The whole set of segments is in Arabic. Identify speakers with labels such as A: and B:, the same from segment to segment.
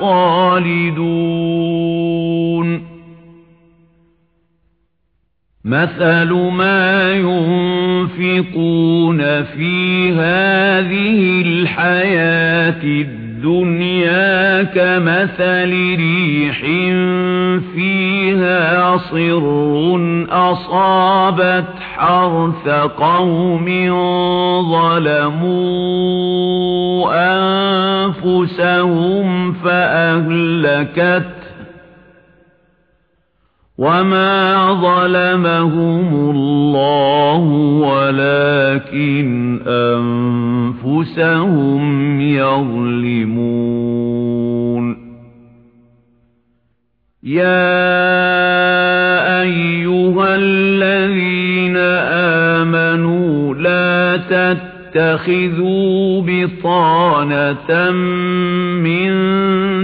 A: خَالِدُونَ. مَثَلُ مَا يُنْفِقُونَ فِي هَذِهِ الْحَيَاةِ الدُّنْيَا كَمَثَلِ رِيحٍ فِيهَا صِرٌّ أَصَابَتْ حَرْثَ قَوْمٍ ظَلَمُوا أَنفُسَهُمْ فَأَهْلَكَتْهُ وَمَا ظَلَمَهُمُ اللَّهُ وَلَكِنْ أَنفُسَهُمْ يَظْلِمُونَ يَا تَتَّخِذُوا بِطَانَةً مِّن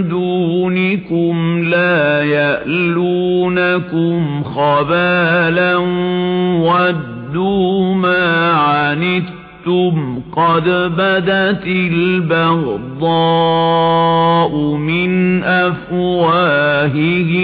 A: دُونِكُمْ لَا يَأْلُونَكُمْ خَبَالًا وَدُّوا مَا عَنِتُّمْ قَدْ بَدَتِ الْبَغْضَاءُ مِنْ أَفْوَاهِهِمْ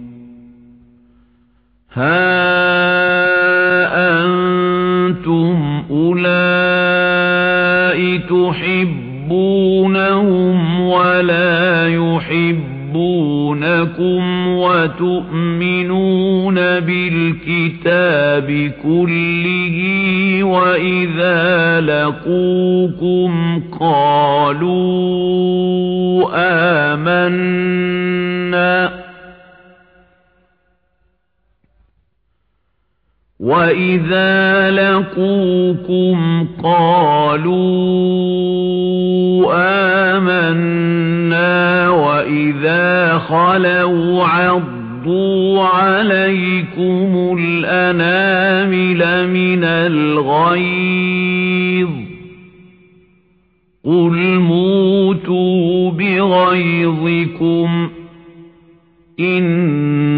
A: ها أنتم أولئك تحبونهم ولا يحبونكم وتؤمنون بالكتاب كله وإذا لقوكم قالوا آمنا وَإِذَا لَقُوكُمْ قَالُوا آمَنَّا وَإِذَا خَلَوْا عَضُّوا عَلَيْكُمُ الْأَنَامِلَ مِنَ الْغَيْظِ قُلْ مُوتُوا بِغَيْظِكُمْ إِنَّ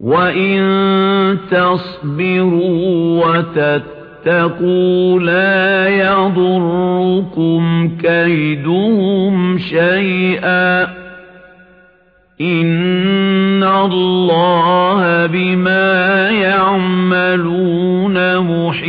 A: وَإِن تَصْبِرُوا وَتَتَّقُوا لَا يَضُرُّكُمْ كَيْدُهُمْ شَيْئًا إِنَّ اللَّهَ بِمَا يَعْمَلُونَ مُحِيطٌ